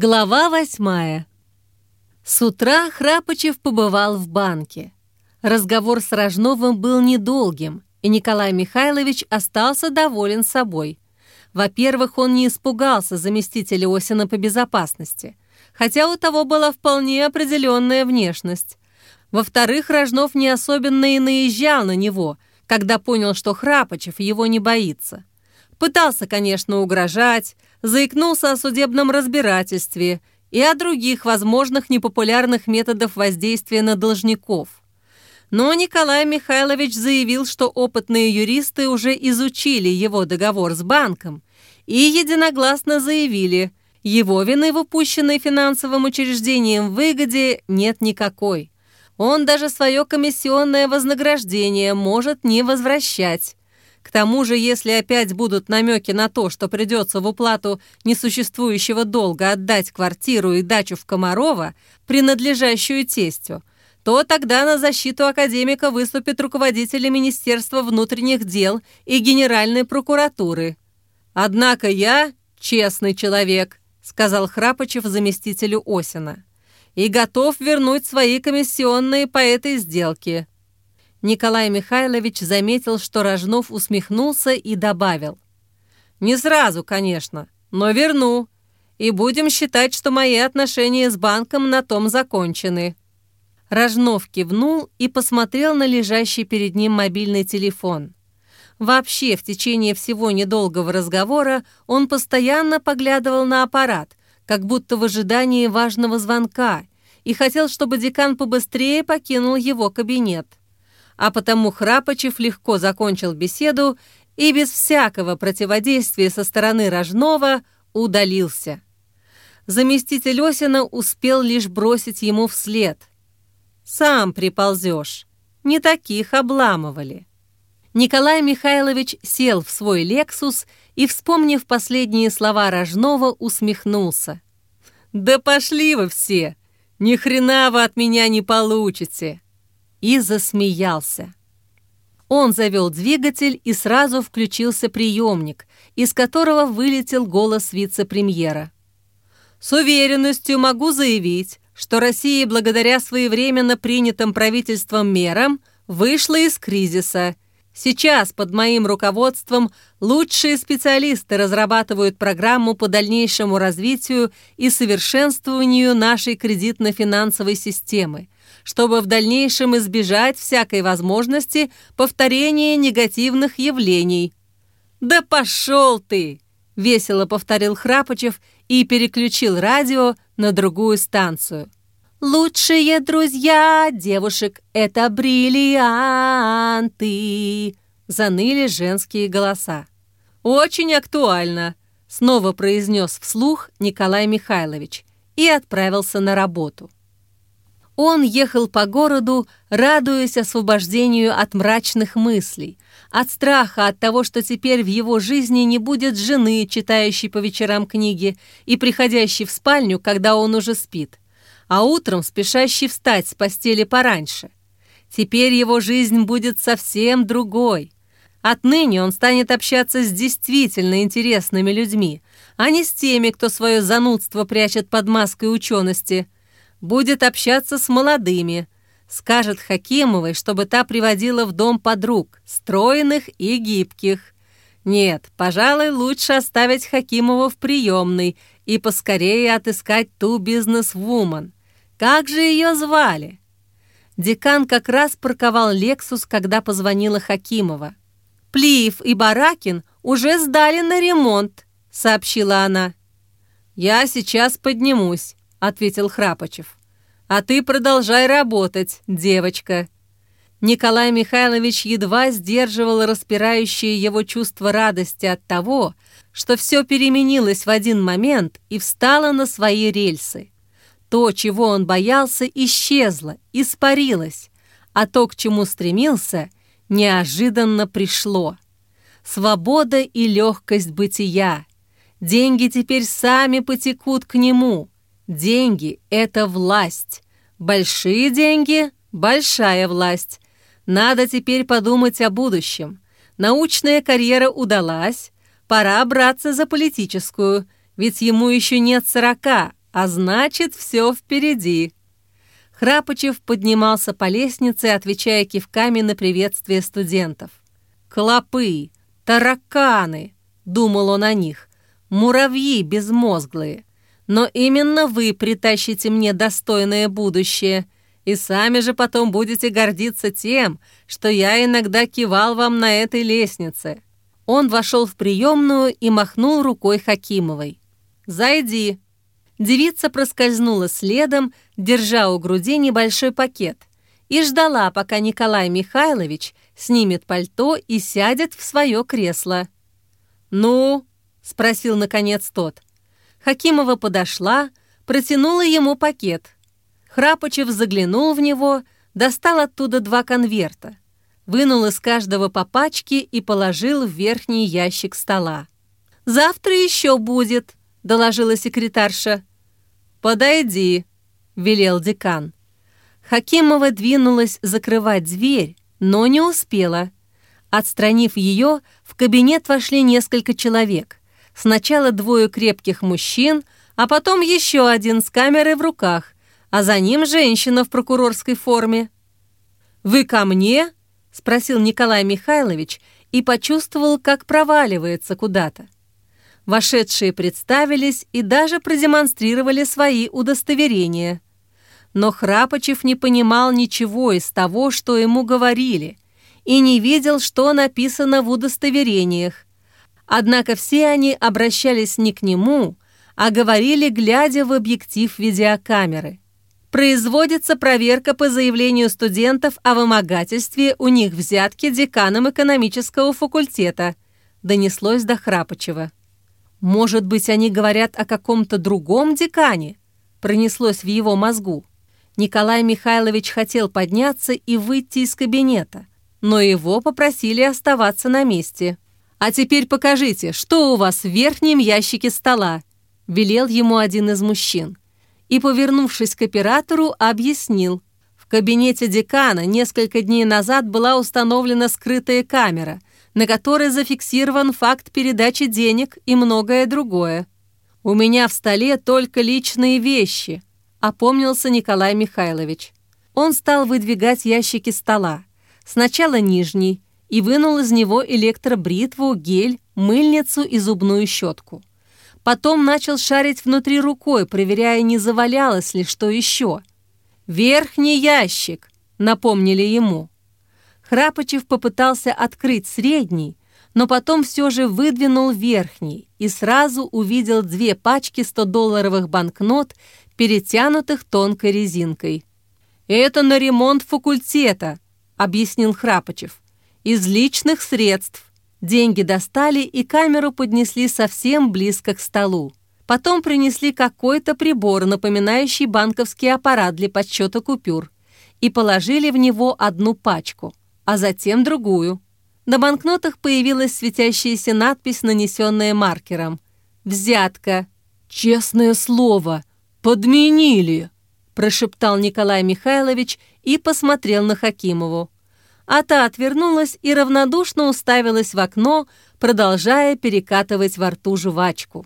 Глава восьмая. С утра Храпочев побывал в банке. Разговор с Рожновым был недолгим, и Николай Михайлович остался доволен собой. Во-первых, он не испугался заместителя Осина по безопасности, хотя у того была вполне определенная внешность. Во-вторых, Рожнов не особенно и наезжал на него, когда понял, что Храпочев его не боится. Пытался, конечно, угрожать, заикнулся о судебном разбирательстве и о других возможных непопулярных методах воздействия на должников. Но Николай Михайлович заявил, что опытные юристы уже изучили его договор с банком и единогласно заявили, его вины в упущенной финансовым учреждением выгоде нет никакой. Он даже свое комиссионное вознаграждение может не возвращать. К тому же, если опять будут намеки на то, что придется в уплату несуществующего долга отдать квартиру и дачу в Комарова, принадлежащую тестю, то тогда на защиту академика выступит руководитель Министерства внутренних дел и Генеральной прокуратуры. «Однако я честный человек», — сказал Храпочев заместителю Осина, «и готов вернуть свои комиссионные по этой сделке. Николай Михайлович заметил, что Рожнов усмехнулся и добавил. «Не сразу, конечно, но верну. И будем считать, что мои отношения с банком на том закончены». Рожнов кивнул и посмотрел на лежащий перед ним мобильный телефон. Вообще, в течение всего недолгого разговора он постоянно поглядывал на аппарат, как будто в ожидании важного звонка, и хотел, чтобы декан побыстрее покинул его кабинет а потому Храпочев легко закончил беседу и без всякого противодействия со стороны Рожнова удалился. Заместитель Осина успел лишь бросить ему вслед. «Сам приползешь. Не таких обламывали». Николай Михайлович сел в свой «Лексус» и, вспомнив последние слова Рожнова, усмехнулся. «Да пошли вы все! Ни хрена вы от меня не получите!» И засмеялся. Он завел двигатель и сразу включился приемник, из которого вылетел голос вице-премьера. «С уверенностью могу заявить, что Россия благодаря своевременно принятым правительством мерам вышла из кризиса. Сейчас под моим руководством лучшие специалисты разрабатывают программу по дальнейшему развитию и совершенствованию нашей кредитно-финансовой системы – чтобы в дальнейшем избежать всякой возможности повторения негативных явлений. «Да пошел ты!» — весело повторил Храпочев и переключил радио на другую станцию. «Лучшие друзья девушек — это бриллианты!» — заныли женские голоса. «Очень актуально!» — снова произнес вслух Николай Михайлович и отправился на работу. Он ехал по городу, радуясь освобождению от мрачных мыслей, от страха от того, что теперь в его жизни не будет жены, читающей по вечерам книги и приходящей в спальню, когда он уже спит, а утром спешащей встать с постели пораньше. Теперь его жизнь будет совсем другой. Отныне он станет общаться с действительно интересными людьми, а не с теми, кто свое занудство прячет под маской учености – будет общаться с молодыми, скажет Хакимовой, чтобы та приводила в дом подруг, стройных и гибких. Нет, пожалуй, лучше оставить Хакимова в приемной и поскорее отыскать ту бизнес-вумен. Как же ее звали? Декан как раз парковал «Лексус», когда позвонила Хакимова. «Плиев и Баракин уже сдали на ремонт», — сообщила она. «Я сейчас поднимусь», — ответил Храпочев. «А ты продолжай работать, девочка». Николай Михайлович едва сдерживал распирающее его чувство радости от того, что все переменилось в один момент и встало на свои рельсы. То, чего он боялся, исчезло, испарилось, а то, к чему стремился, неожиданно пришло. Свобода и легкость бытия. Деньги теперь сами потекут к нему — Деньги — это власть. Большие деньги — большая власть. Надо теперь подумать о будущем. Научная карьера удалась, пора браться за политическую, ведь ему еще нет сорока, а значит, все впереди. Храпочев поднимался по лестнице, отвечая кивками на приветствие студентов. «Клопы! Тараканы!» — думал он о них. «Муравьи безмозглые! Но именно вы притащите мне достойное будущее, и сами же потом будете гордиться тем, что я иногда кивал вам на этой лестнице». Он вошел в приемную и махнул рукой Хакимовой. «Зайди». Девица проскользнула следом, держа у груди небольшой пакет, и ждала, пока Николай Михайлович снимет пальто и сядет в свое кресло. «Ну?» — спросил наконец тот. Хакимова подошла, протянула ему пакет. Храпочев заглянул в него, достал оттуда два конверта вынул из каждого по пачке и положил в верхний ящик стола. «Завтра еще будет», — доложила секретарша. «Подойди», — велел декан. Хакимова двинулась закрывать дверь, но не успела. Отстранив ее, в кабинет вошли несколько человек. Сначала двое крепких мужчин, а потом еще один с камерой в руках, а за ним женщина в прокурорской форме. «Вы ко мне?» — спросил Николай Михайлович и почувствовал, как проваливается куда-то. Вошедшие представились и даже продемонстрировали свои удостоверения. Но Храпочев не понимал ничего из того, что ему говорили, и не видел, что написано в удостоверениях. Однако все они обращались не к нему, а говорили, глядя в объектив видеокамеры производится проверка по заявлению студентов о вымогательстве у них взятки деканом экономического факультета», донеслось до Храпочева. «Может быть, они говорят о каком-то другом декане?» пронеслось в его мозгу. Николай Михайлович хотел подняться и выйти из кабинета, но его попросили оставаться на месте. «А теперь покажите, что у вас в верхнем ящике стола», велел ему один из мужчин и, повернувшись к оператору, объяснил. В кабинете декана несколько дней назад была установлена скрытая камера, на которой зафиксирован факт передачи денег и многое другое. «У меня в столе только личные вещи», — опомнился Николай Михайлович. Он стал выдвигать ящики стола. Сначала нижний, и вынул из него электробритву, гель, мыльницу и зубную щетку. Потом начал шарить внутри рукой, проверяя, не завалялось ли что еще. «Верхний ящик», — напомнили ему. Храпочев попытался открыть средний, но потом все же выдвинул верхний и сразу увидел две пачки 100-долларовых банкнот, перетянутых тонкой резинкой. «Это на ремонт факультета», — объяснил Храпочев. «Из личных средств. Деньги достали и камеру поднесли совсем близко к столу. Потом принесли какой-то прибор, напоминающий банковский аппарат для подсчета купюр, и положили в него одну пачку, а затем другую. На банкнотах появилась светящаяся надпись, нанесенная маркером. «Взятка». «Честное слово, подменили!» прошептал Николай Михайлович и посмотрел на Хакимову а та отвернулась и равнодушно уставилась в окно, продолжая перекатывать во рту жвачку.